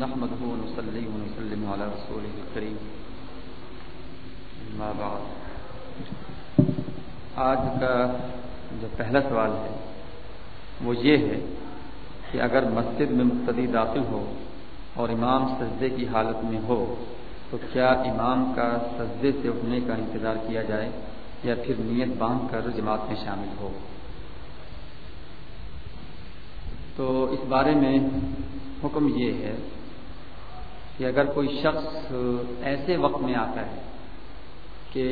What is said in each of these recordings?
نحمده ونصلي ونسلم على رسوله الكريم. ما بعد. آج کا جو پہلا سوال ہے، وہ یہ ہے کہ اگر مسجد میں مقتدی داخل ہو اور امام سجدے کی حالت میں ہو، تو کیا امام کا سجدے سے اٹھنے کا انتظار کیا جائے یا پھر نیت باندھ کر جماعت میں شامل ہو؟ تو اس بارے میں حکم یہ ہے کہ اگر کوئی شخص ایسے وقت میں آتا ہے کہ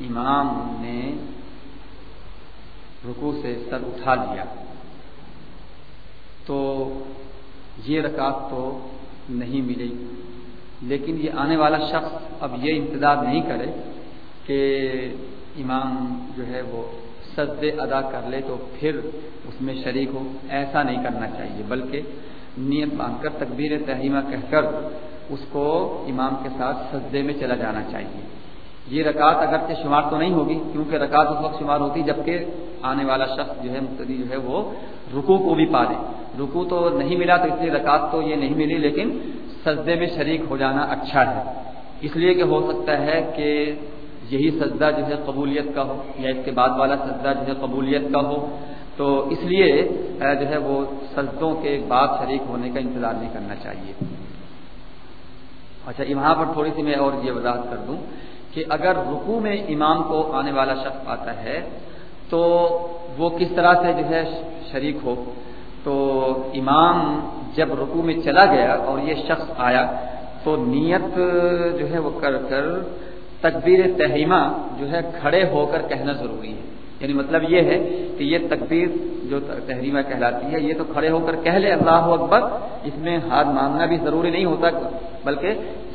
امام نے رکو سے سر اٹھا لیا، تو یہ رکعت تو نہیں ملے گی لیکن یہ آنے والا شخص اب یہ انتظار نہیں کرے کہ امام جو ہے وہ سجدے ادا کر لے تو پھر اس میں شریک ہو، ایسا نہیں کرنا چاہیے، بلکہ نیت باندھ کر تقبیر تحریمہ کہہ کر اس کو امام کے ساتھ سجدے میں چلا جانا چاہیے۔ یہ رکعت اگرچہ شمار تو نہیں ہوگی، کیونکہ رکعت اس وقت شمار ہوتی جبکہ آنے والا شخص جو ہے مقتدی جو ہے وہ رکو کو بھی پا دے۔ رکو تو نہیں ملا تو اس لیے رکعت تو یہ نہیں ملی، لیکن سجدے میں شریک ہو جانا اچھا ہے۔ اس لیے کہ ہو سکتا ہے کہ یہی سجدہ جو ہے قبولیت کا ہو یا اس کے بعد والا سجدہ جو ہے قبولیت کا ہو۔ تو اس لیے جو ہے وہ سجدوں کے بعد شریک ہونے کا انتظار نہیں کرنا چاہیے۔ اچھا یہاں پر تھوڑی سی میں اور یہ وضاحت کر دوں کہ اگر رکو میں امام کو آنے والا شخص آتا ہے تو وہ کس طرح سے جو ہے شریک ہو؟ تو امام جب رکو میں چلا گیا اور یہ شخص آیا تو نیت جو ہے وہ کر کر تکبیر تحریمہ جو ہے کھڑے ہو کر کہنا ضروری ہے۔ یعنی مطلب یہ ہے کہ یہ تکبیر جو تحریمہ کہلاتی ہے، یہ تو کھڑے ہو کر کہہ لے، اللہ اکبر، اس میں ہاتھ مانگنا بھی ضروری نہیں ہوتا، بلکہ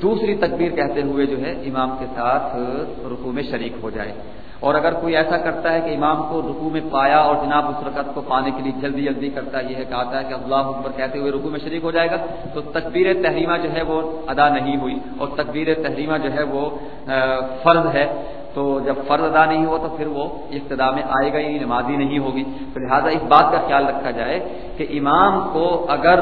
دوسری تکبیر کہتے ہوئے جو ہے امام کے ساتھ رقو میں شریک ہو جائے۔ اور اگر کوئی ایسا کرتا ہے کہ امام کو رکو میں پایا اور جناب اس رکعت کو پانے کے لیے جلدی جلدی کرتا ہے، یہ کہتا ہے کہ اللہ اکبر کہتے ہوئے رکو میں شریک ہو جائے گا، تو تکبیر تحریمہ جو ہے وہ ادا نہیں ہوئی۔ اور تکبیر تحریمہ جو ہے وہ فرض ہے۔ تو جب فرض ادا نہیں ہوا تو پھر وہ ابتدا میں آئے گا ہی نمازی نہیں ہوگی۔ تو لہٰذا اس بات کا خیال رکھا جائے کہ امام کو اگر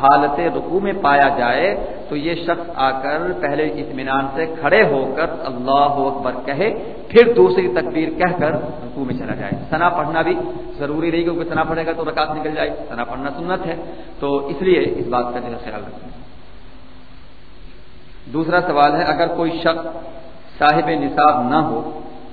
حالت رکو میں پایا جائے تو یہ شخص آ کر پہلے اطمینان سے کھڑے ہو کر اللہ اکبر کہے، پھر دوسری تکبیر کہہ کر رکو میں چلا جائے۔ سنا پڑھنا بھی ضروری نہیں کیونکہ سنا پڑھے گا تو رکعت نکل جائے۔ سنا پڑھنا سنت ہے۔ تو اس لیے اس بات کا جو ہے خیال رکھیں دوسرا سوال ہے، اگر کوئی شخص صاحب نصاب نہ ہو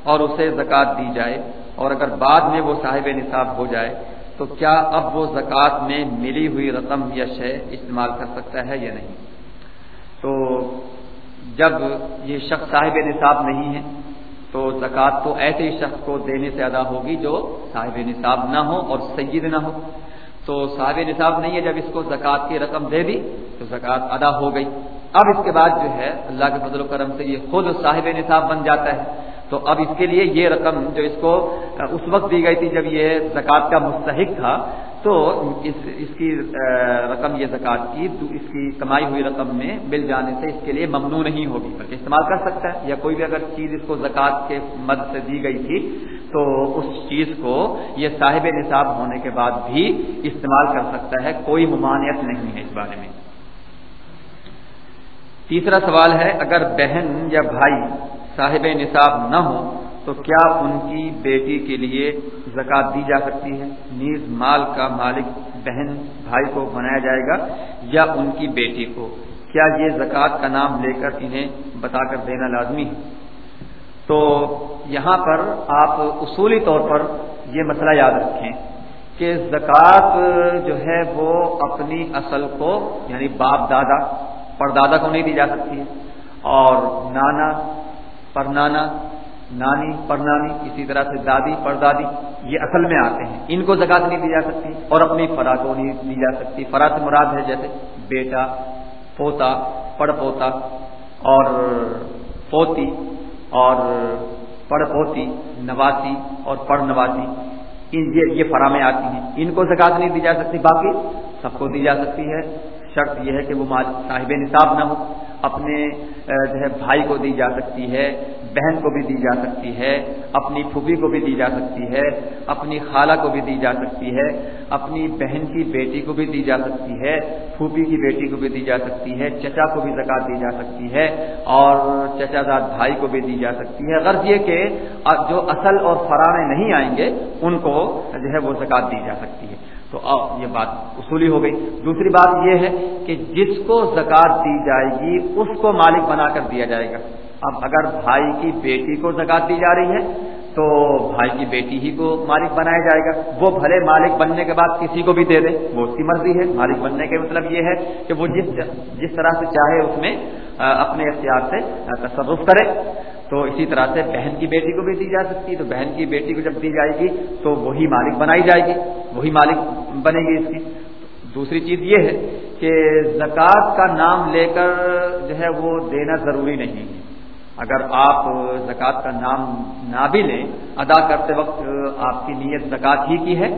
اور اسے زکوٰۃ دی جائے اور اگر بعد میں وہ صاحب نصاب ہو جائے تو کیا اب وہ زکوٰۃ میں ملی ہوئی رقم یا شے استعمال کر سکتا ہے یا نہیں؟ تو جب یہ شخص صاحب نصاب نہیں ہے تو زکوٰۃ تو ایسے ہی شخص کو دینے سے ادا ہوگی جو صاحب نصاب نہ ہو اور سید نہ ہو۔ تو صاحب نصاب نہیں ہے، جب اس کو زکوٰۃ کی رقم دے دی تو زکوٰۃ ادا ہو گئی۔ اب اس کے بعد جو ہے اللہ کے فضل و کرم سے یہ خود صاحب نصاب بن جاتا ہے۔ تو اب اس کے لیے یہ رقم جو اس کو اس وقت دی گئی تھی جب یہ زکوٰۃ کا مستحق تھا، تو اس اس کی رقم یہ زکوٰۃ کی، اس کی کمائی ہوئی رقم میں مل جانے سے اس کے لیے ممنوع نہیں ہوگی، بلکہ استعمال کر سکتا ہے۔ یا کوئی بھی اگر چیز اس کو زکوٰۃ کے مد سے دی گئی تھی، تو اس چیز کو یہ صاحب نصاب ہونے کے بعد بھی استعمال کر سکتا ہے، کوئی ممانعت نہیں ہے اس بارے میں۔ تیسرا سوال ہے، اگر بہن یا بھائی صاحب نصاب نہ ہو، تو کیا ان کی بیٹی کے لیے زکوٰۃ دی جا سکتی ہے؟ نیز مال کا مالک بہن بھائی کو بنایا جائے گا یا ان کی بیٹی کو؟ کیا یہ زکوٰۃ کا نام لے کر انہیں بتا کر دینا لازمی ہے؟ تو یہاں پر آپ اصولی طور پر یہ مسئلہ یاد رکھیں کہ زکوٰۃ جو ہے وہ اپنی اصل کو یعنی باپ دادا پردادا کو نہیں دی جا سکتی ہے۔ اور نانا، پرنانا، نانی، پرنانی، اسی طرح سے دادی، پردادی، یہ اصل میں آتے ہیں۔ ان کو زکات نہیں دی جا سکتی اور اپنی فرا کو نہیں دی جا سکتی۔ فرا سے مراد ہے جیسے بیٹا، پوتا پڑ پوتا اور پوتی اور پڑ پوتی نواسی اور پڑ نواسی یہ فرا میں آتی ہیں۔ ان کو زکات نہیں دی جا سکتی، باقی سب کو دی جا سکتی ہے۔ شرط یہ ہے کہ وہ صاحب نصاب نہ ہو، اپنے جو ہے، بھائی کو دی جا سکتی ہے، بہن کو بھی دی جا سکتی ہے، اپنی پھوپھی کو بھی دی جا سکتی ہے، اپنی خالہ کو بھی دی جا سکتی ہے، اپنی بہن کی بیٹی کو بھی دی جا سکتی ہے، پھوپھی کی بیٹی کو بھی دی جا سکتی ہے، چچا کو بھی زکات دی جا سکتی ہے، اور چچا داد بھائی کو بھی دی جا سکتی ہے۔ غرض یہ کہ، جو اصل اور فرانے نہیں آئیں گے، ان کو، جو ہے، وہ زکات دی جا سکتی ہے۔ تو اب یہ بات اصولی ہو گئی۔ دوسری بات یہ ہے کہ جس کو زکات دی جائے گی، اس کو مالک بنا کر دیا جائے گا۔ اب اگر بھائی کی بیٹی کو زکات دی جا رہی ہے تو بھائی کی بیٹی ہی کو مالک بنایا جائے گا۔ وہ بھلے مالک بننے کے بعد کسی کو بھی دے دے۔ وہ اس کی مرضی ہے۔ مالک بننے کے مطلب یہ ہے کہ وہ جس جس طرح سے چاہے اس میں اپنے اختیار سے تصرف کرے۔ تو اسی طرح سے بہن کی بیٹی کو بھی دی جا سکتی ہے۔ تو بہن کی بیٹی کو جب دی جائے گی تو وہی مالک بنائی جائے گی۔ وہی مالک بنے گی اس کی۔ دوسری چیز یہ ہے کہ زکوٰۃ کا نام لے کر جو ہے وہ دینا ضروری نہیں ہے۔ اگر آپ زکوٰۃ کا نام نہ بھی لیں، ادا کرتے وقت آپ کی نیت زکوٰۃ ہی کی ہے،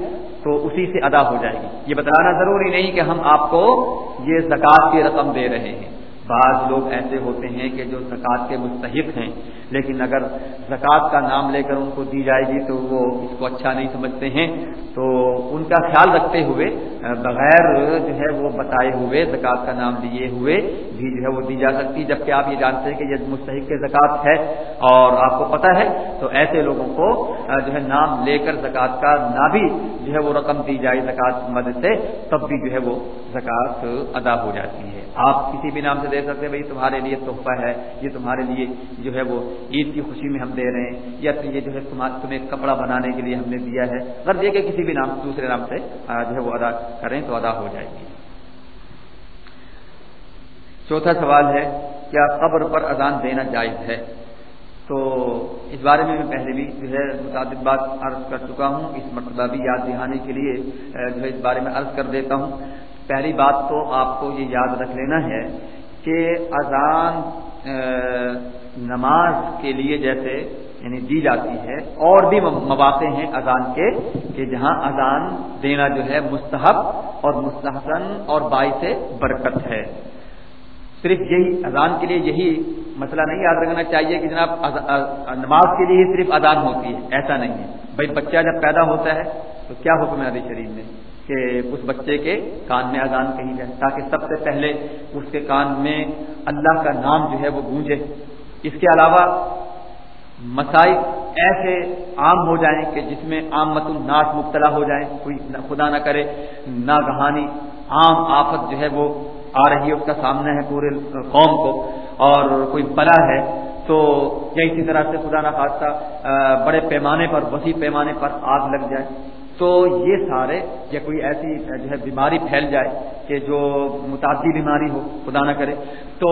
تو اسی سے ادا ہو جائے گی۔ یہ بتلانا ضروری نہیں کہ ہم آپ کو یہ زکوٰۃ کی رقم دے رہے ہیں۔ بعض لوگ ایسے ہوتے ہیں کہ جو زکوٰۃ کے مستحق ہیں، لیکن اگر زکوٰۃ کا نام لے کر ان کو دی جائے گی تو وہ اس کو اچھا نہیں سمجھتے ہیں۔ تو ان کا خیال رکھتے ہوئے، بغیر جو ہے وہ بتائے ہوئے زکوٰۃ کا نام لیے ہوئے بھی جو ہے وہ دی جا سکتی، جبکہ آپ یہ جانتے ہیں کہ یہ مستحق کے زکوٰۃ ہے۔ اور آپ کو پتہ ہے، تو ایسے لوگوں کو، جو ہے نام لے کر زکوٰۃ کا نہ بھی جو ہے وہ رقم دی جائے زکوٰۃ مدد سے، تب بھی جو ہے وہ زکوٰۃ ادا ہو جاتی ہے۔ آپ کسی بھی نام سے دے سکتے ہیں، بھائی تمہارے لیے تحفہ ہے، یہ تمہارے لیے جو ہے وہ عید کی خوشی میں ہم دے رہے ہیں، یا پھر یہ جو ہے تمہیں کپڑا بنانے کے لیے ہم نے دیا ہے۔ اگر یہ کہ کسی بھی نام دوسرے نام سے جو ہے وہ ادا کریں تو ادا ہو جائے گی۔ چوتھا سوال ہے، کیا قبر پر اذان دینا جائز ہے؟ تو اس بارے میں میں پہلے بھی جو ہے متعدد بات عرض کر چکا ہوں۔ اس مرتبہ بھی یاد دہانے کے لیے جو ہے اس بارے میں عرض کر دیتا ہوں۔ پہلی بات تو آپ کو یہ یاد رکھ لینا ہے کہ اذان نماز کے لیے جیسے یعنی دی جاتی ہے، اور بھی مواقع ہیں اذان کے، کہ جہاں اذان دینا جو ہے مستحب اور مستحسن اور باعث برکت ہے۔ صرف یہی اذان کے لیے یہی مسئلہ نہیں یاد رکھنا چاہیے کہ جناب نماز کے لیے ہی صرف اذان ہوتی ہے، ایسا نہیں ہے۔ بھائی بچہ جب پیدا ہوتا ہے تو کیا حکم ہے ابھی شریف میں؟ کہ اس بچے کے کان میں اذان کہی جائے، تاکہ سب سے پہلے اس کے کان میں اللہ کا نام جو ہے وہ گونجے۔ اس کے علاوہ مسائل ایسے عام ہو جائیں کہ جس میں عام مت الناس مبتلا ہو جائیں، کوئی خدا نہ کرے، نہ کہانی عام آفت جو ہے وہ آ رہی ہے، اس کا سامنا ہے پورے قوم کو۔ اور کوئی بلا ہے تو یا اسی طرح سے خدا نہ خاصہ بڑے پیمانے پر، وسیع پیمانے پر آگ لگ جائے۔ تو یہ سارے یا کوئی ایسی جو ہے بیماری پھیل جائے کہ جو متعدی بیماری ہو، خدا نہ کرے، تو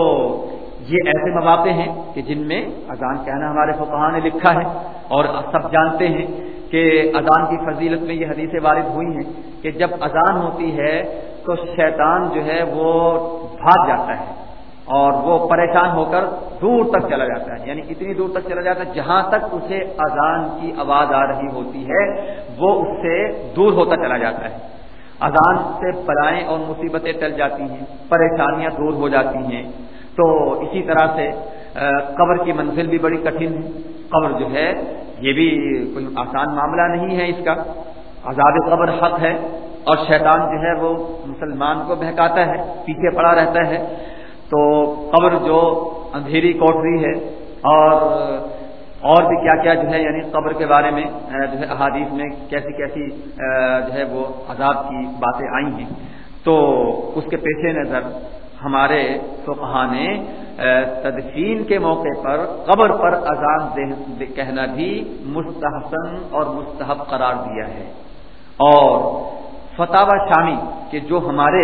یہ ایسے مواقع ہیں کہ جن میں اذان کہنا ہمارے فقہ نے لکھا ہے اور سب جانتے ہیں کہ اذان کی فضیلت میں یہ حدیثیں وارد ہوئی ہیں کہ جب اذان ہوتی ہے تو شیطان جو ہے وہ بھاگ جاتا ہے۔ اور وہ پریشان ہو کر دور تک چلا جاتا ہے۔ یعنی اتنی دور تک چلا جاتا ہے جہاں تک اسے اذان کی آواز آ رہی ہوتی ہے، وہ اس سے دور ہوتا چلا جاتا ہے۔ اذان سے بلائیں اور مصیبتیں ٹل جاتی ہیں، پریشانیاں دور ہو جاتی ہیں۔ تو اسی طرح سے قبر کی منزل بھی بڑی کٹھن ہے۔ قبر جو ہے، یہ بھی کوئی آسان معاملہ نہیں ہے اس کا۔ عذاب قبر حق ہے اور شیطان جو ہے وہ مسلمان کو بہکاتا ہے، پیچھے پڑا رہتا ہے۔ تو قبر جو اندھیری کوٹری ہے اور اور بھی کیا کیا جو ہے یعنی قبر کے بارے میں جو ہے احادیث میں کیسی کیسی جو ہے وہ عذاب کی باتیں آئی ہیں۔ تو اس کے پیش نظر ہمارے فقہ نے تدفین کے موقع پر قبر پر اذان کہنا بھی مستحسن اور مستحب قرار دیا ہے۔ اور فتح شامی کہ جو ہمارے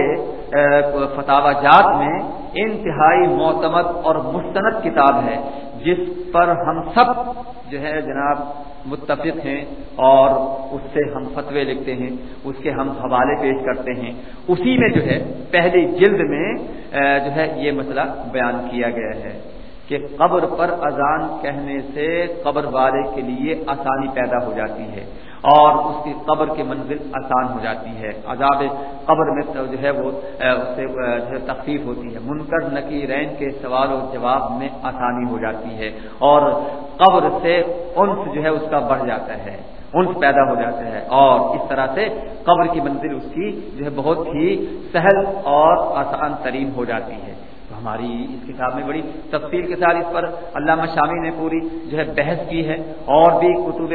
فتح جات میں انتہائی معتمد اور مستند کتاب ہے، جس پر ہم سب جو ہے جناب متفق ہیں اور اس سے ہم فتوے لکھتے ہیں، اس کے ہم حوالے پیش کرتے ہیں۔ اسی میں جو ہے پہلی جلد میں جو ہے یہ مسئلہ بیان کیا گیا ہے۔ کہ قبر پر اذان کہنے سے قبر والے کے لیے آسانی پیدا ہو جاتی ہے اور اس کی قبر کی منزل آسان ہو جاتی ہے۔ عذاب قبر میں جو ہے وہ اس سے جو ہے تخفیف ہوتی ہے۔ منکر، نکیرین کے سوال و جواب میں آسانی ہو جاتی ہے اور قبر سے انس جو ہے اس کا بڑھ جاتا ہے، انس پیدا ہو جاتا ہے اور اس طرح سے قبر کی منزل اس کی جو ہے بہت ہی سہل اور آسان ترین ہو جاتی ہے۔ ہماری اس کتاب میں بڑی تفصیل کے ساتھ اس پر علامہ شامی نے پوری جو ہے بحث کی ہے اور بھی کتب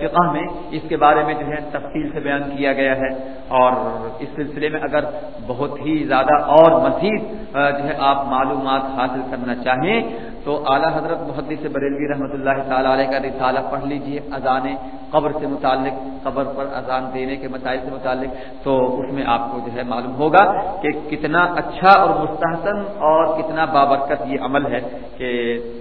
فقہ میں اس کے بارے میں جو ہے تفصیل سے بیان کیا گیا ہے اور اس سلسلے میں اگر بہت ہی زیادہ اور مزید جو ہے آپ معلومات حاصل کرنا چاہیں تو اعلیٰ حضرت محدث سے بریلوی رحمۃ اللہ تعالی علیہ کا رسالہ پڑھ لیجیے، اذان قبر سے متعلق، قبر پر اذان دینے کے مسائل سے متعلق، تو اس میں آپ کو جو ہے معلوم ہوگا کہ کتنا اچھا اور مستحسن اور کتنا بابرکت یہ عمل ہے کہ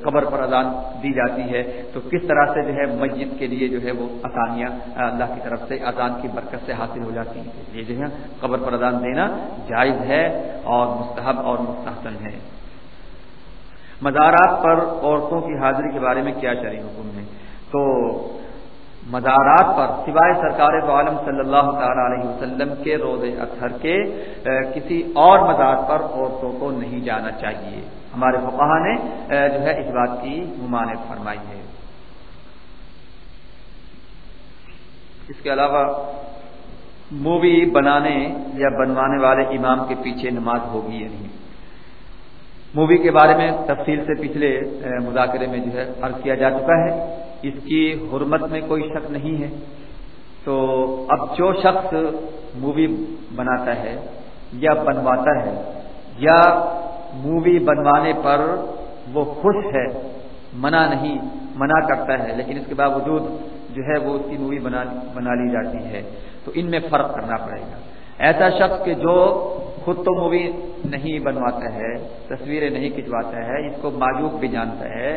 قبر پر اذان دی جاتی ہے۔ تو کس طرح سے جو ہے مسجد کے لیے جو ہے وہ آسانیاں اللہ کی طرف سے اذان کی برکت سے حاصل ہو جاتی ہیں۔ یہ جو ہے قبر پر اذان دینا جائز ہے اور مستحب اور مستحسن ہے۔ مزارات پر عورتوں کی حاضری کے بارے میں کیا شرعی حکم ہے؟ تو مزارات پر سوائے سرکار عالم صلی اللہ تعالی علیہ وسلم کے روز اطہر کے کسی اور مزار پر عورتوں کو نہیں جانا چاہیے۔ ہمارے فقہ نے جو ہے اس بات کی ممانت فرمائی ہے۔ اس کے علاوہ مووی بنانے یا بنوانے والے امام کے پیچھے نماز ہوگی یا نہیں؟ مووی کے بارے میں تفصیل سے پچھلے مذاکرے میں جو ہے عرض کیا جا چکا ہے۔ اس کی حرمت میں کوئی شک نہیں ہے۔ تو اب جو شخص مووی بناتا ہے یا بنواتا ہے یا مووی بنوانے پر وہ خوش ہے، منع نہیں، منع کرتا ہے، لیکن اس کے باوجود جو ہے وہ اس کی مووی بنا لی جاتی ہے۔ تو ان میں فرق کرنا پڑے گا۔ ایسا شخص کہ جو خود تو مووی نہیں بنواتا ہے، تصویریں نہیں کھنچواتا ہے، اس کو معیوب بھی جانتا ہے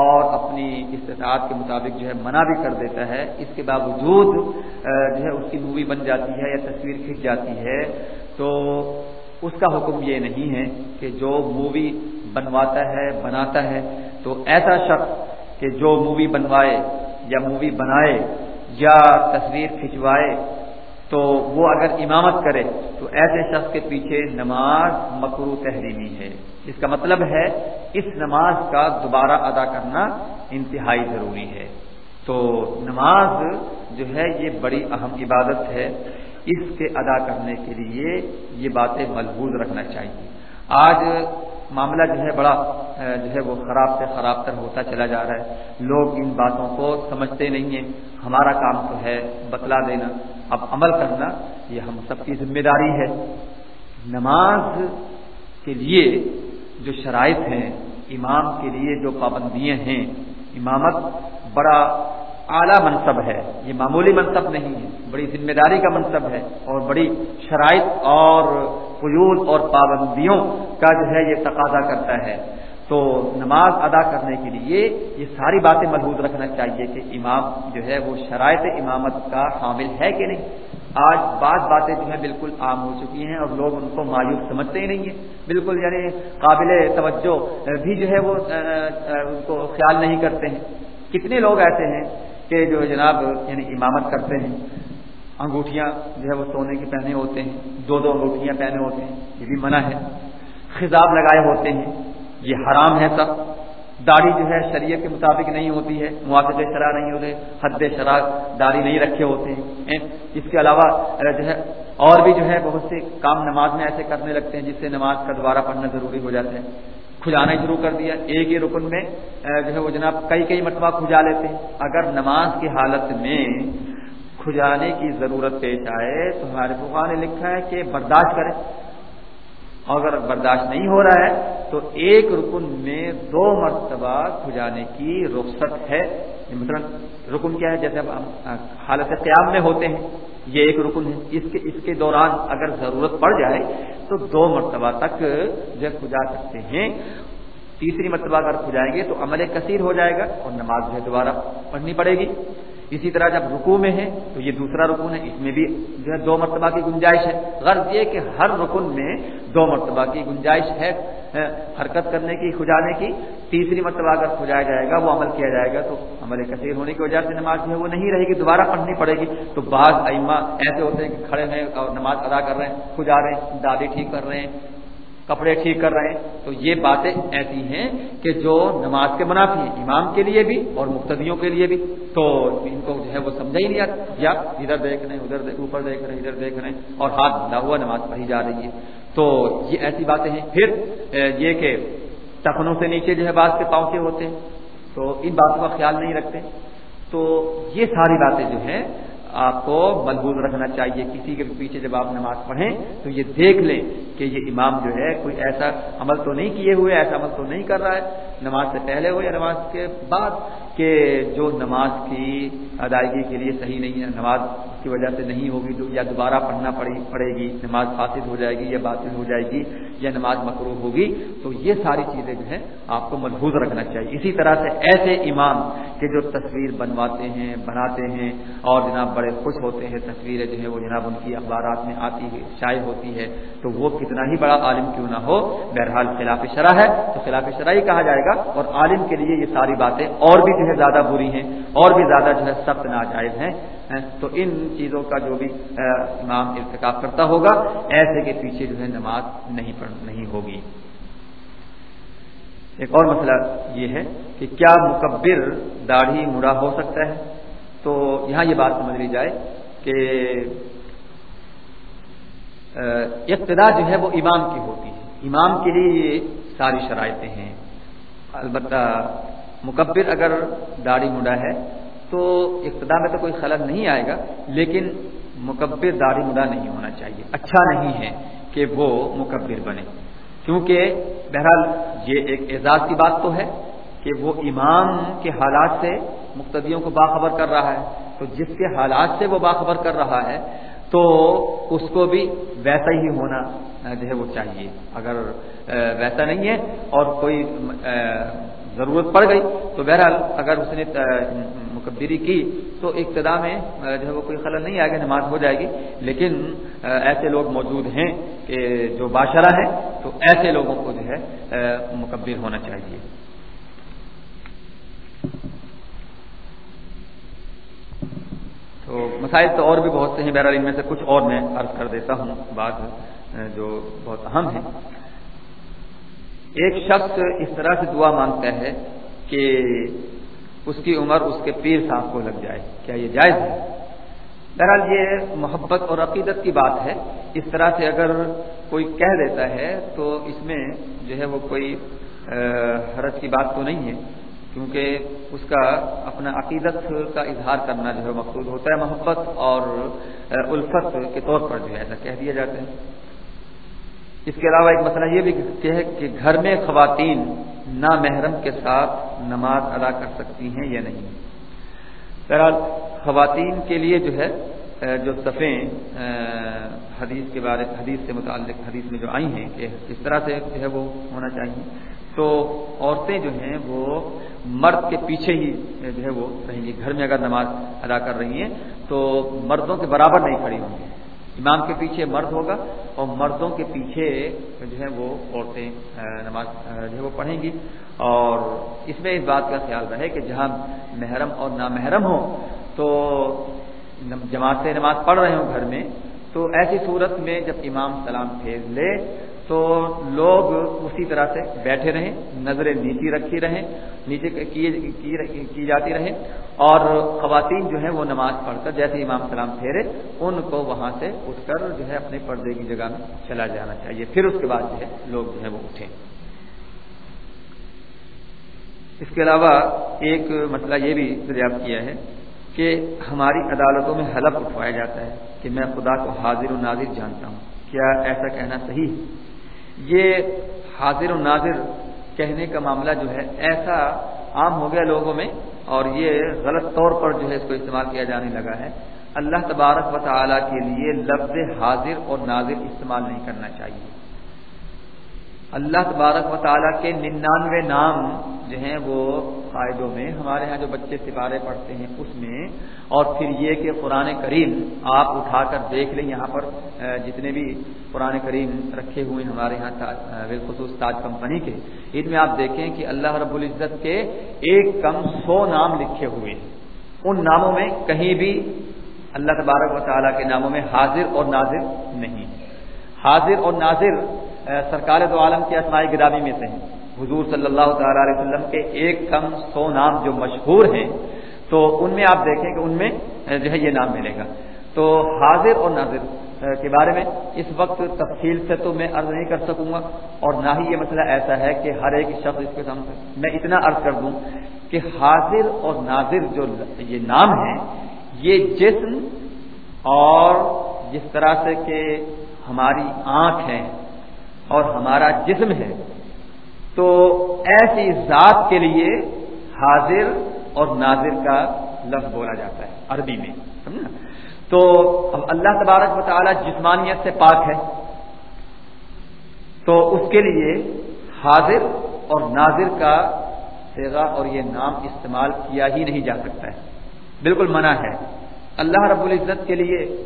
اور اپنی استطاعت کے مطابق جو ہے منع بھی کر دیتا ہے۔ اس کے باوجود جو ہے اس کی مووی بن جاتی ہے یا تصویر کھنچ جاتی ہے، تو اس کا حکم یہ نہیں ہے کہ جو مووی بنواتا ہے، بناتا ہے۔ تو ایسا شخص کہ جو مووی بنوائے یا مووی بنائے یا تصویر کھنچوائے تو وہ اگر امامت کرے تو ایسے شخص کے پیچھے نماز مکرو تحریمی ہے۔ اس کا مطلب ہے اس نماز کا دوبارہ ادا کرنا انتہائی ضروری ہے۔ تو نماز جو ہے یہ بڑی اہم عبادت ہے۔ اس کے ادا کرنے کے لیے یہ باتیں ملبوز رکھنا چاہیے۔ آج معاملہ جو ہے بڑا جو ہے وہ خراب سے خراب تر ہوتا چلا جا رہا ہے۔ لوگ ان باتوں کو سمجھتے نہیں ہیں۔ ہمارا کام تو ہے بتلا دینا۔ اب عمل کرنا، یہ ہم سب کی ذمہ داری ہے۔ نماز کے لیے جو شرائط ہیں، امام کے لیے جو پابندیاں ہیں، امامت بڑا اعلیٰ منصب ہے۔ یہ معمولی منصب نہیں ہے۔ بڑی ذمہ داری کا منصب ہے اور بڑی شرائط اور قیود اور پابندیوں کا جو ہے یہ تقاضا کرتا ہے۔ تو نماز ادا کرنے کے لیے یہ ساری باتیں محبوظ رکھنا چاہیے کہ امام جو ہے وہ شرائط امامت کا حامل ہے کہ نہیں۔ آج بعض باتیں جو ہیں بالکل عام ہو چکی ہیں اور لوگ ان کو مایوس سمجھتے ہی نہیں ہیں۔ بالکل یعنی قابل توجہ بھی جو ہے وہ ان کو خیال نہیں کرتے ہیں۔ کتنے لوگ ایسے ہیں کہ جو جناب یعنی امامت کرتے ہیں، انگوٹھیاں جو ہے وہ سونے کے پہنے ہوتے ہیں، دو دو انگوٹھیاں پہنے ہوتے ہیں، یہ بھی منع ہے۔ خزاب لگائے ہوتے ہیں، یہ حرام ہے سب۔ داڑھی جو ہے شریعت کے مطابق نہیں ہوتی ہے، موافق شرح نہیں ہوتے، حد شرح داڑھی نہیں رکھے ہوتے ہیں۔ اس کے علاوہ جو ہے اور بھی جو ہے بہت سے کام نماز میں ایسے کرنے لگتے ہیں جس سے نماز کا دوبارہ پڑھنا ضروری ہو جاتا ہے۔ کھجانا شروع کر دیا۔ ایک ہی رکن میں جو ہے وہ جناب کئی کئی مرتبہ کھجا لیتے ہیں۔ اگر نماز کی حالت میں کھجانے کی ضرورت پیش آئے تو ہمارے فقہ نے لکھا ہے کہ برداشت کرے اگر برداشت نہیں ہو رہا ہے تو ایک رکن میں دو مرتبہ کھجانے کی رخصت ہے۔ مثلا رکن کیا ہے؟ جیسے حالت قیام میں ہوتے ہیں، یہ ایک رکن ہے۔ اس کے اس کے دوران اگر ضرورت پڑ جائے تو دو مرتبہ تک جو کھجا سکتے ہیں۔ تیسری مرتبہ اگر کھجائیں گے تو عمل کثیر ہو جائے گا اور نماز جو ہے دوبارہ پڑھنی پڑے گی۔ اسی طرح جب رکو میں ہے تو یہ دوسرا رکن ہے، اس میں بھی جو ہے دو مرتبہ کی گنجائش ہے۔ غرض یہ کہ ہر رکن میں دو مرتبہ کی گنجائش ہے حرکت کرنے کی، کھجانے کی۔ تیسری مرتبہ اگر کھجایا جائے گا، وہ عمل کیا جائے گا، تو عمل کثیر ہونے کی وجہ سے نماز جو ہے وہ نہیں رہے گی، دوبارہ پڑھنی پڑے گی۔ تو بعض ائمہ ایسے ہوتے ہیں کہ کھڑے ہیں اور نماز ادا کر رہے ہیں، کھجا رہے ہیں دادی ٹھیک کر رہے ہیں۔ کپڑے ٹھیک کر رہے ہیں۔ تو یہ باتیں ایسی ہیں کہ جو نماز کے منافی ہیں، امام کے لیے بھی اور مقتدیوں کے لیے بھی۔ تو ان کو جو ہے وہ سمجھا ہی نہیں آتا۔ یا ادھر دیکھ رہے ہیں، ادھر اوپر دیکھ رہے ہیں، ادھر دیکھ رہے ہیں اور ہاتھ بندھا ہوا نماز پڑھی جا رہی ہے۔ تو یہ ایسی باتیں ہیں۔ پھر یہ کہ ٹخنوں سے نیچے جو ہے بعض کے پاؤں کے ہوتے ہیں۔ تو ان باتوں کا خیال نہیں رکھتے۔ تو یہ ساری باتیں جو ہیں آپ کو ملبوز رکھنا چاہیے۔ کسی کے پیچھے جب آپ نماز پڑھیں تو یہ دیکھ لیں کہ یہ امام جو ہے کوئی ایسا عمل تو نہیں کیے ہوئے، ایسا عمل تو نہیں کر رہا ہے۔ نماز سے پہلے ہو یا نماز کے بعد۔ کہ جو نماز کی ادائیگی کے لیے صحیح نہیں ہے، نماز کی وجہ سے نہیں ہوگی یا دوبارہ پڑھنا پڑے گی، نماز فاسد ہو جائے گی یا باطل ہو جائے گی یا نماز مقروب ہوگی، تو یہ ساری چیزیں جو ہیں آپ کو ملحوظ رکھنا چاہیے۔ اسی طرح سے ایسے امام کے جو تصویر بنواتے ہیں، بناتے ہیں اور جناب بڑے خوش ہوتے ہیں، تصویریں جو ہیں وہ جناب ان کی اخبارات میں آتی ہے، شائع ہوتی ہے، تو وہ کتنا ہی بڑا عالم کیوں نہ ہو، بہرحال خلاف شرح ہے، تو خلاف شرح ہی کہا جائے گا اور عالم کے لیے یہ ساری باتیں اور بھی جو ہے زیادہ بری ہیں اور بھی زیادہ جو ہے سخت ناجائز ہیں تو ان چیزوں کا جو بھی امام ارتکاب کرتا ہوگا، ایسے کے پیچھے جو ہے نماز نہیں پڑھ، نہیں ہوگی۔ ایک اور مسئلہ یہ ہے کہ کیا مکبر داڑھی مڑا ہو سکتا ہے؟ تو یہاں یہ بات سمجھ لی جائے کہ ابتدا جو ہے وہ امام کی ہوتی ہے۔ امام کے لیے یہ ساری شرائطیں ہیں۔ البتہ مکبر اگر داڑھی مڈا ہے تو ابتدا میں تو کوئی خلل نہیں آئے گا، لیکن مکبر داڑھی مڈا نہیں ہونا چاہیے۔ اچھا نہیں ہے کہ وہ مکبر بنے۔ کیونکہ بہرحال یہ ایک اعزاز کی بات تو ہے کہ وہ امام کے حالات سے مقتدیوں کو باخبر کر رہا ہے۔ تو جس کے حالات سے وہ باخبر کر رہا ہے، تو اس کو بھی ویسا ہی ہونا جو ہے وہ چاہیے۔ اگر ویسا نہیں ہے اور کوئی ضرورت پڑ گئی۔ تو بہرحال اگر اس نے مکبری کی، تو ابتدا میں جو ہے وہ کوئی خلل نہیں آئے گا نماز ہو جائے گی۔ لیکن ایسے لوگ موجود ہیں کہ جو باشرہ ہیں، تو ایسے لوگوں کو جو ہے مکبر ہونا چاہیے۔ تو مسائل تو اور بھی بہت سے ہیں۔ بہرحال ان میں سے کچھ اور میں عرض کر دیتا ہوں۔ بات جو بہت اہم ہے ایک شخص اس طرح سے دعا مانگتا ہے کہ اس کی عمر اس کے پیر صاحب کو لگ جائے، کیا یہ جائز ہے؟ بہرحال یہ محبت اور عقیدت کی بات ہے۔ اس طرح سے اگر کوئی کہہ دیتا ہے تو اس میں جو ہے وہ کوئی حرج کی بات تو نہیں ہے، کیونکہ اس کا اپنا عقیدت کا اظہار کرنا جو ہے مقصود ہوتا ہے محبت اور الفت کے طور پر جو ہے ایسا کہہ دیا جاتا ہے۔ اس کے علاوہ ایک مسئلہ یہ بھی ہے کہ گھر میں خواتین نامحرم کے ساتھ نماز ادا کر سکتی ہیں یا نہیں؟ بہرحال خواتین کے لیے جو ہے جو صفیں حدیث کے بارے، حدیث سے متعلق حدیث میں جو آئی ہیں کہ اس طرح سے جو ہے وہ ہونا چاہیے، تو عورتیں جو ہیں وہ مرد کے پیچھے ہی جو ہے وہ رہیں گی۔ گھر میں اگر نماز ادا کر رہی ہیں تو مردوں کے برابر نہیں کھڑی ہوں گی۔ امام کے پیچھے مرد ہوگا اور مردوں کے پیچھے جو ہے وہ عورتیں نماز جو ہے وہ پڑھیں گی۔ اور اس میں اس بات کا خیال رہے کہ جہاں محرم اور نامحرم ہو، تو جماعت سے نماز پڑھ رہے ہوں گھر میں، تو ایسی صورت میں جب امام سلام پھیر لے تو لوگ اسی طرح سے بیٹھے رہیں، نظریں نیچی رکھی رہیں، نیچے کی جاتی رہیں، اور خواتین جو ہیں وہ نماز پڑھ کر جیسے امام سلام پھیرے ان کو وہاں سے اٹھ کر جو ہے اپنے پردے کی جگہ میں چلا جانا چاہیے۔ پھر اس کے بعد جو ہے لوگ جو ہے وہ اٹھیں۔ اس کے علاوہ ایک مسئلہ یہ بھی دریافت کیا ہے کہ ہماری عدالتوں میں حلف اٹھوایا جاتا ہے کہ میں خدا کو حاضر و نازر جانتا ہوں۔ کیا ایسا کہنا صحیح ہے؟ یہ حاضر و ناظر کہنے کا معاملہ جو ہے ایسا عام ہو گیا لوگوں میں اور یہ غلط طور پر جو ہے اس کو استعمال کیا جانے لگا ہے۔ اللہ تبارک و تعالیٰ کے لیے لفظ حاضر اور ناظر استعمال نہیں کرنا چاہیے۔ اللہ تبارک و تعالیٰ کے ننانوے نام جو ہیں وہ قاعدوں میں ہمارے ہاں جو بچے سپارے پڑھتے ہیں اس میں، اور پھر یہ کہ قرآن کریم آپ اٹھا کر دیکھ لیں یہاں پر جتنے بھی قرآن کریم رکھے ہوئے ہیں ہمارے یہاں بالخصوص تاج کمپنی کے ان میں آپ دیکھیں کہ اللہ رب العزت کے ایک کم سو نام لکھے ہوئے ہیں۔ ان ناموں میں کہیں بھی اللہ تبارک و تعالیٰ کے ناموں میں حاضر اور ناظر نہیں۔ حاضر اور ناظر سرکار دو عالم کے اسماعی گرامی میں سے ہیں۔ حضور صلی اللہ تعالی علیہ وسلم کے ایک کم سو نام جو مشہور ہیں، تو ان میں آپ دیکھیں کہ ان میں جو ہے یہ نام ملے گا۔ تو حاضر اور ناظر کے بارے میں اس وقت تفصیل سے تو میں عرض نہیں کر سکوں گا، اور نہ ہی یہ مسئلہ ایسا ہے کہ ہر ایک شخص اس کے سامنے، میں اتنا عرض کر دوں کہ حاضر اور ناظر جو یہ نام ہے یہ جسم اور جس طرح سے کہ ہماری آنکھ ہے اور ہمارا جسم ہے تو ایسی ذات کے لیے حاضر اور ناظر کا لفظ بولا جاتا ہے، عربی میں تو اب اللہ تبارک مطالعہ جسمانیت سے پاک ہے۔ تو اس کے لیے حاضر اور ناظر کا سیگا اور یہ نام استعمال کیا ہی نہیں جا سکتا ہے۔ بالکل منع ہے۔ اللہ رب العزت کے لیے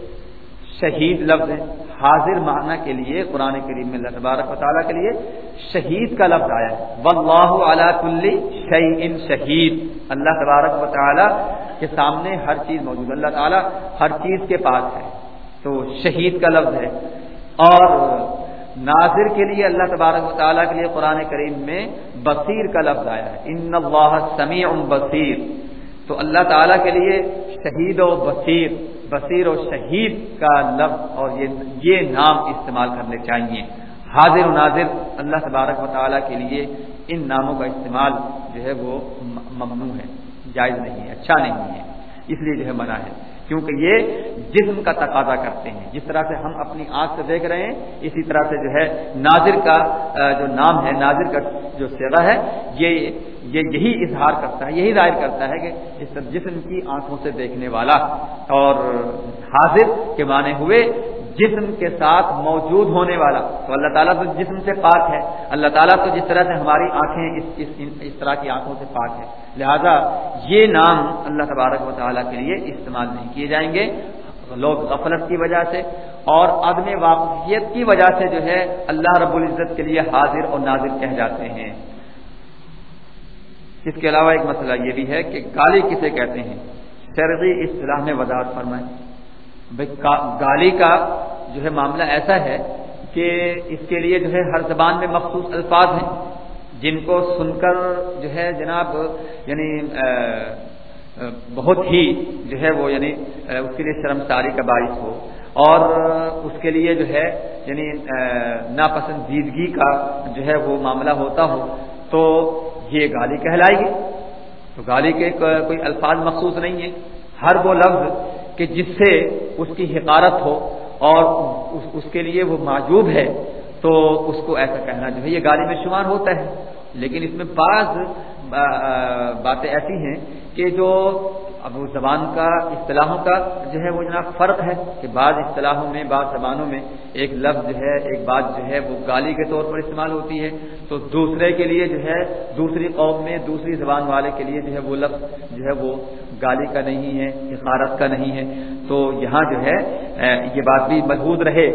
شہید لفظ ہے۔ حاضر معنی کے لیے قرآن کریم میں اللہ تبارک و تعالیٰ کے لیے شہید کا لفظ آیا ہے۔ واللہ علی کل شیء شہید۔ اللہ تبارک و تعالیٰ کے سامنے ہر چیز موجود اللہ تعالیٰ ہر چیز کے پاس ہے۔ تو شہید کا لفظ ہے۔ اور ناظر کے لیے اللہ تبارک و تعالیٰ کے لیے قرآن کریم میں بصیر کا لفظ آیا ہے۔ ان اللہ سمیع بصیر۔ تو اللہ تعالیٰ کے لیے شہید و بصیر۔ بصیر و شہید کا لفظ اور یہ نام استعمال کرنے چاہیے۔ حاضر و ناظر، اللہ تبارک و تعالیٰ کے لیے ان ناموں کا استعمال جو ہے وہ ممنوع ہے، جائز نہیں ہے اچھا نہیں ہے۔ اس لیے جو ہے منع ہے۔ کیونکہ یہ جسم کا تقاضا کرتے ہیں۔ جس طرح سے ہم اپنی آنکھ سے دیکھ رہے ہیں، اسی طرح سے جو ہے ناظر کا جو نام ہے، ناظر کا جو سیرا ہے، یہ یہ یہی اظہار کرتا ہے یہی ظاہر کرتا ہے کہ اس جسم کی آنکھوں سے دیکھنے والا اور حاضر کے معنی ہوئے جسم کے ساتھ موجود ہونے والا۔ تو اللہ تعالیٰ تو جسم سے پاک ہے۔ اللہ تعالیٰ تو جس طرح سے ہماری آنکھیں اس اس, اس طرح کی آنکھوں سے پاک ہے لہذا یہ نام اللہ تبارک و تعالیٰ کے لیے استعمال نہیں کیے جائیں گے۔ لوگ غفلت کی وجہ سے اور عدم واقفیت کی وجہ سے جو ہے اللہ رب العزت کے لیے حاضر اور نازر کہہ جاتے ہیں۔ اس کے علاوہ ایک مسئلہ یہ بھی ہے کہ گالی کسے کہتے ہیں؟ شرعی اصطلاح میں وضاحت فرمائیں۔ گالی کا جو ہے معاملہ ایسا ہے کہ اس کے لیے جو ہے ہر زبان میں مخصوص الفاظ ہیں۔ جن کو سن کر جو ہے جناب یعنی بہت ہی جو ہے وہ یعنی اس کے لیے شرم ساری کا باعث ہو۔ اور اس کے لیے جو ہے یعنی ناپسندیدگی کا جو ہے وہ معاملہ ہوتا ہو۔ تو یہ گالی کہلائے گی۔ تو گالی کے کوئی الفاظ مخصوص نہیں ہے ہر وہ لفظ کہ جس سے اس کی حقارت ہو اور اس کے لیے وہ معجوب ہے، تو اس کو ایسا کہنا جو ہے، یہ گالی میں شمار ہوتا ہے۔ لیکن اس میں بعض باتیں ایسی ہیں کہ جو اب زبان کا اصطلاحوں کا جو ہے وہ جناب فرق ہے کہ بعض اصطلاحوں میں، بعض زبانوں میں ایک لفظ جو ہے، ایک بات جو ہے وہ گالی کے طور پر استعمال ہوتی ہے۔ تو دوسرے کے لیے جو ہے، دوسری قوم میں دوسری زبان والے کے لیے جو ہے وہ لفظ جو ہے وہ گالی کا نہیں ہے، حقارت کا نہیں ہے۔ تو یہاں جو ہے یہ بات بھی محبود رہے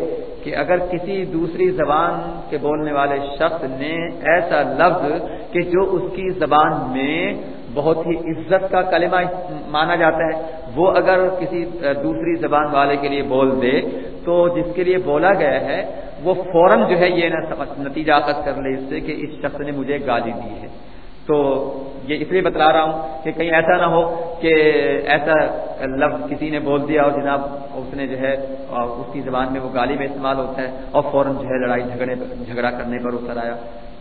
کہ اگر کسی دوسری زبان کے بولنے والے شخص نے ایسا لفظ کہ جو اس کی زبان میں بہت ہی عزت کا کلمہ مانا جاتا ہے، وہ اگر کسی دوسری زبان والے کے لیے بول دے تو جس کے لیے بولا گیا ہے، وہ فوراً جو ہے یہ نتیجہ کر لے اس سے کہ اس شخص نے مجھے گالی دی ہے۔ تو یہ اس لیے بتلا رہا ہوں کہ کہیں ایسا نہ ہو کہ ایسا لفظ کسی نے بول دیا اور جناب اس نے جو ہے اس کی زبان میں وہ گالی میں استعمال ہوتا ہے اور فوراً جو ہے لڑائی جھگڑے، جھگڑا کرنے پر اتر آیا۔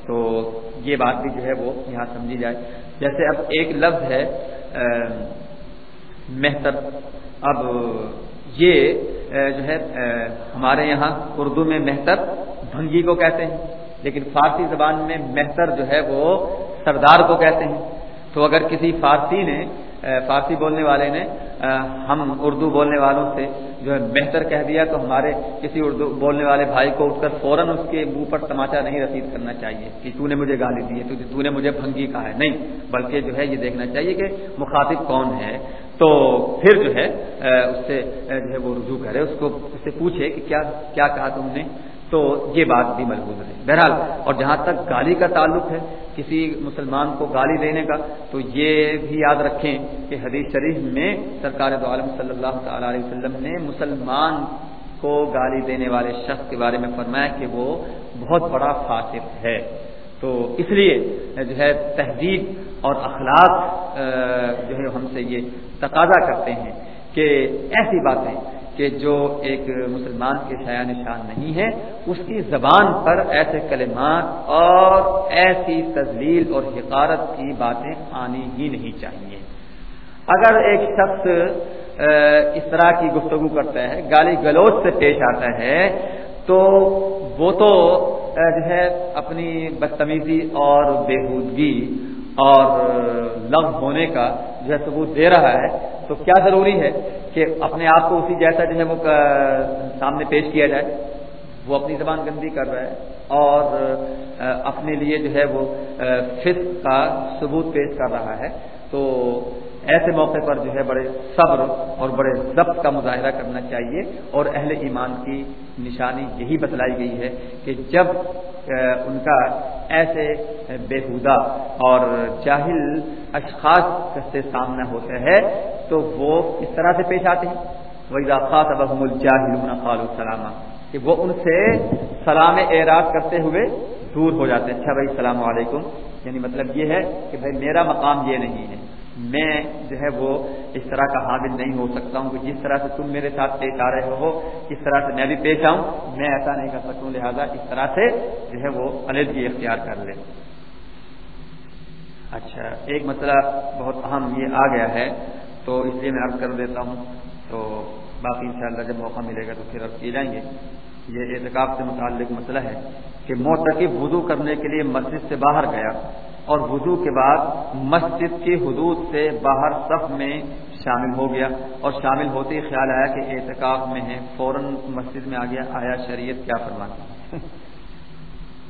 تو یہ بات بھی جو ہے وہ یہاں سمجھی جائے۔ جیسے اب ایک لفظ ہے محتب اب یہ جو ہے ہمارے یہاں اردو میں مہتر بھنگی کو کہتے ہیں، لیکن فارسی زبان میں محتر جو ہے وہ سردار کو کہتے ہیں۔ تو اگر کسی فارسی نے فارسی بولنے والے نے ہم اردو بولنے والوں سے جو ہے بہتر کہہ دیا تو ہمارے کسی اردو بولنے والے بھائی کو اٹھ کر فوراً اس کے منہ پر تماچا نہیں رسید کرنا چاہیے کہ تو نے مجھے گالی دی ہے تو نے مجھے بھنگی کہا ہے۔ نہیں، بلکہ جو ہے یہ دیکھنا چاہیے کہ مخاطب کون ہے۔ تو پھر جو ہے اس سے جو ہے وہ رجوع کرے، اس کو، اس سے پوچھے کہ کیا کیا کہا تم نے؟ تو یہ بات بھی محبوب ہے بہرحال، اور جہاں تک گالی کا تعلق ہے، کسی مسلمان کو گالی دینے کا، تو یہ بھی یاد رکھیں کہ حدیث شریف میں سرکار دو عالم صلی اللہ تعالی علیہ وسلم نے مسلمان کو گالی دینے والے شخص کے بارے میں فرمایا کہ وہ بہت بڑا فاصف ہے۔ تو اس لیے جو ہے تہذیب اور اخلاق جو ہے ہم سے یہ تقاضا کرتے ہیں کہ ایسی باتیں کہ جو ایک مسلمان کے شاع نشان نہیں ہے، اس کی زبان پر ایسے کلمات اور ایسی تزلیل اور حقارت کی باتیں آنی ہی نہیں چاہیے۔ اگر ایک شخص اس طرح کی گفتگو کرتا ہے، گالی گلوچ سے پیش آتا ہے، تو وہ تو جو ہے، اپنی بدتمیزی اور بےحودگی اور لغ ہونے کا جو ہے ثبوت دے رہا ہے تو کیا ضروری ہے کہ اپنے آپ کو اسی جیسا جو ہے وہ سامنے پیش کیا جائے، وہ اپنی زبان گندی کر رہا ہے اور اپنے لیے جو ہے وہ فص کا ثبوت پیش کر رہا ہے۔ تو ایسے موقع پر جو ہے بڑے صبر اور بڑے ضبط کا مظاہرہ کرنا چاہیے اور اہل ایمان کی نشانی یہی بتلائی گئی ہے کہ جب ان کا ایسے بےحودہ اور جاہل اشخاص سے سامنا ہوتا ہے تو وہ کس طرح سے پیش آتے ہیں۔ وہی خاص ابحم الجاہل خال السلامہ کہ وہ ان سے سلام اعراض کرتے ہوئے دور ہو جاتے ہیں۔ اچھا بھائی، السلام علیکم۔ یعنی مطلب یہ ہے کہ بھائی میرا مقام یہ نہیں ہے۔ میں جو ہے وہ اس طرح کا حامل نہیں ہو سکتا ہوں کہ جس طرح سے تم میرے ساتھ پیش آ رہے ہو، اس طرح سے میں بھی پیش آؤں، میں ایسا نہیں کر سکوں لہذا اس طرح سے جو ہے وہ علیحدگی اختیار کر لے۔ اچھا ایک مسئلہ بہت اہم یہ آ گیا ہے، تو اس لیے میں عرض کر دیتا ہوں، تو باقی انشاءاللہ جب موقع ملے گا تو پھر عرض کیے جائیں گے۔ یہ اعتکاب سے متعلق مسئلہ ہے کہ موتقب وضو کرنے کے لیے مسجد سے باہر گیا اور وضو کے بعد مسجد کی حدود سے باہر صف میں شامل ہو گیا اور شامل ہوتے ہی خیال آیا کہ اعتکاب میں ہے، فوراً مسجد میں آ گیا، آیا شریعت کیا فرماتی؟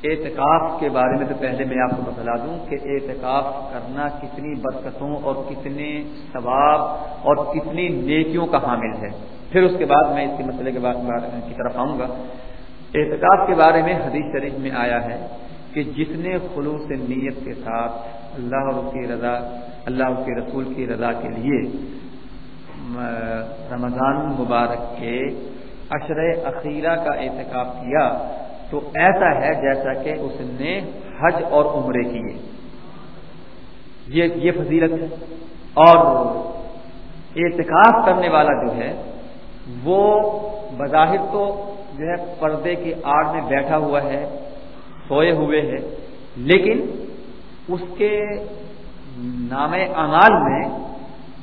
اعتکاف کے بارے میں تو پہلے میں آپ کو بتلا دوں کہ اعتکاف کرنا کتنی برکتوں اور کتنے ثواب اور کتنی نیکیوں کا حامل ہے۔ پھر اس کے بعد میں اس کے مسئلے کے بعد کی طرف آؤں گا۔ اعتکاف کے بارے میں حدیث شریف میں آیا ہے کہ جس نے خلوص نیت کے ساتھ اللہ اور کی رضا اللہ کے رسول کی رضا کے لیے رمضان مبارک کے عشر اخیرہ کا احتکاب کیا تو ایسا ہے جیسا کہ اس نے حج اور عمرے کیے۔ یہ فضیلت ہے۔ اور اعتکاف کرنے والا جو ہے، وہ بظاہر تو جو ہے پردے کی آڑ میں بیٹھا ہوا ہے، سوئے ہوئے ہیں لیکن اس کے نام اعمال میں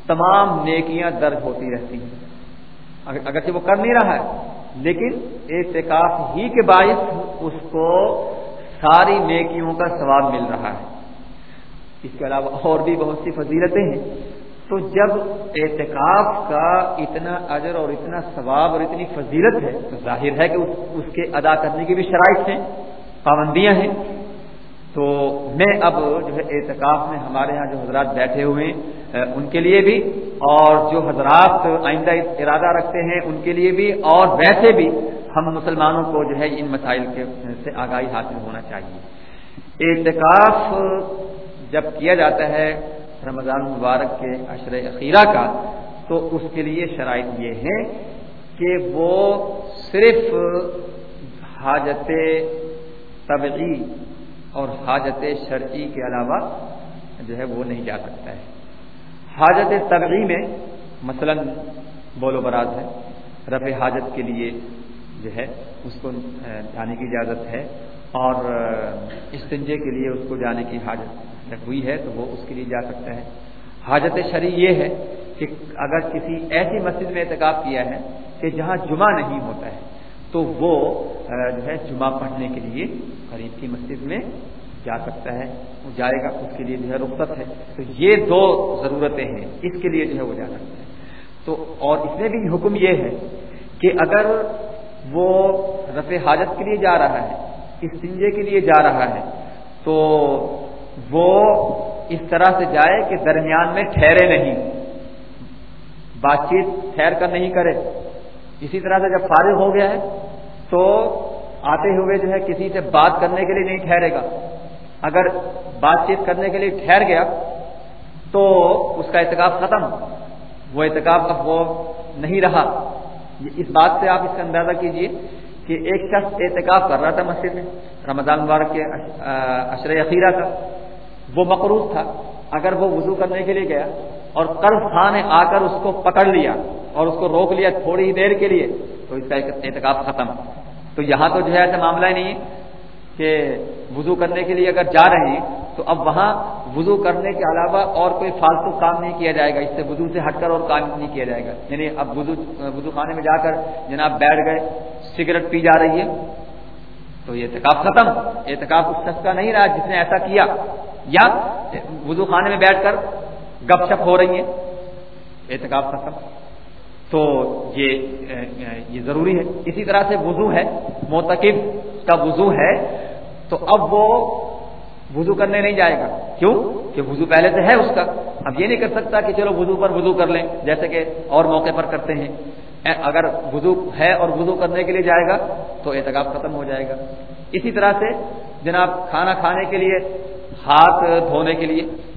تمام نیکیاں درج ہوتی رہتی ہیں۔ اگرچہ وہ کر نہیں رہا ہے لیکن اعتکاف ہی کے باعث اس کو ساری نیکیوں کا ثواب مل رہا ہے۔ اس کے علاوہ اور بھی بہت سی فضیلتیں ہیں۔ تو جب اعتکاف کا اتنا اجر اور اتنا ثواب اور اتنی فضیلت ہے، تو ظاہر ہے کہ اس کے ادا کرنے کی بھی شرائط ہیں، پابندیاں ہیں۔ تو میں اب جو ہے اعتکاف میں ہمارے ہاں جو حضرات بیٹھے ہوئے ہیں ان کے لیے بھی، اور جو حضرات آئندہ ارادہ رکھتے ہیں، ان کے لیے بھی، اور ویسے بھی ہم مسلمانوں کو جو ہے ان مسائل کے سے آگاہی حاصل ہونا چاہیے۔ اعتکاف جب کیا جاتا ہے رمضان مبارک کے عشر اخیرہ کا، تو اس کے لیے شرائط یہ ہے کہ وہ صرف حاجت طبعی اور حاجت شرعی کے علاوہ جو ہے وہ نہیں جا سکتا ہے۔ حاجت طبعی میں مثلا بول و براز ہے، رفع حاجت کے لیے جو ہے، اس کو جانے کی اجازت ہے اور استنجے کے لیے اس کو جانے کی حاجت ہوئی ہے تو وہ اس کے لیے جا سکتا ہے۔ حاجت شرعی یہ ہے کہ اگر کسی ایسی مسجد میں اعتکاب کیا ہے کہ جہاں جمعہ نہیں ہوتا ہے، تو وہ جو ہے، جمعہ پڑھنے کے لیے قریب کی مسجد میں جا سکتا ہے، وہ جائے گا، اس کے لیے جو ہے رخصت ہے۔ تو یہ دو ضرورتیں ہیں، اس کے لیے جو ہے وہ جا سکتا ہے۔ تو اور اس میں بھی حکم یہ ہے کہ اگر وہ رفع حاجت کے لیے جا رہا ہے استنجے کے لیے جا رہا ہے، تو وہ اس طرح سے جائے کہ درمیان میں ٹھہرے نہیں، بات چیت ٹھہر کر نہیں کرے۔ اسی طرح سے جب فارغ ہو گیا ہے، تو آتے ہوئے جو ہے کسی سے بات کرنے کے لیے نہیں ٹھہرے گا۔ اگر بات چیت کرنے کے لیے ٹھہر گیا تو اس کا اعتکاف ختم۔ وہ اعتکاف اب وہ نہیں رہا۔ اس بات سے آپ اس کا اندازہ کیجیے کہ ایک شخص اعتکاف کر رہا تھا مسجد میں، رمضان مبارک کے عشر اخیرہ کا۔ وہ مقروض تھا۔ اگر وہ وضو کرنے کے لیے گیا اور قرض خان نے آ کر اس کو پکڑ لیا اور اس کو روک لیا تھوڑی ہی دیر کے لیے، تو اس کا اعتکاف ختم۔ تو یہاں تو جو ہے ایسا معاملہ ہی نہیں ہے۔ کہ وضو کرنے کے لیے اگر جا رہے ہیں، تو اب وہاں وضو کرنے کے علاوہ اور کوئی فالتو کام نہیں کیا جائے گا۔ اس سے وضو سے ہٹ کر اور کام نہیں کیا جائے گا۔ یعنی اب وضو وضو خانے میں جا کر جناب بیٹھ گئے، سگریٹ پی جا رہی ہے، تو یہ اعتکاف ختم۔ اعتکاف اس شخص کا نہیں رہا جس نے ایسا کیا۔ یا وضو خانے میں بیٹھ کر گپ شپ ہو رہی ہے اعتکاف ختم۔ تو یہ یہ ضروری ہے۔ اسی طرح سے وضو ہے موتقب کا وضو ہے۔ تو اب وہ وضو کرنے نہیں جائے گا۔ کیوں؟ کہ وضو پہلے سے ہے اس کا۔ اب یہ نہیں کر سکتا کہ چلو وضو پر وضو کر لیں، جیسے کہ اور موقع پر کرتے ہیں۔ اگر وضو ہے اور وضو کرنے کے لیے جائے گا، تو اعتکاف ختم ہو جائے گا۔ اسی طرح سے جناب کھانا کھانے کے لیے، ہاتھ دھونے کے لیے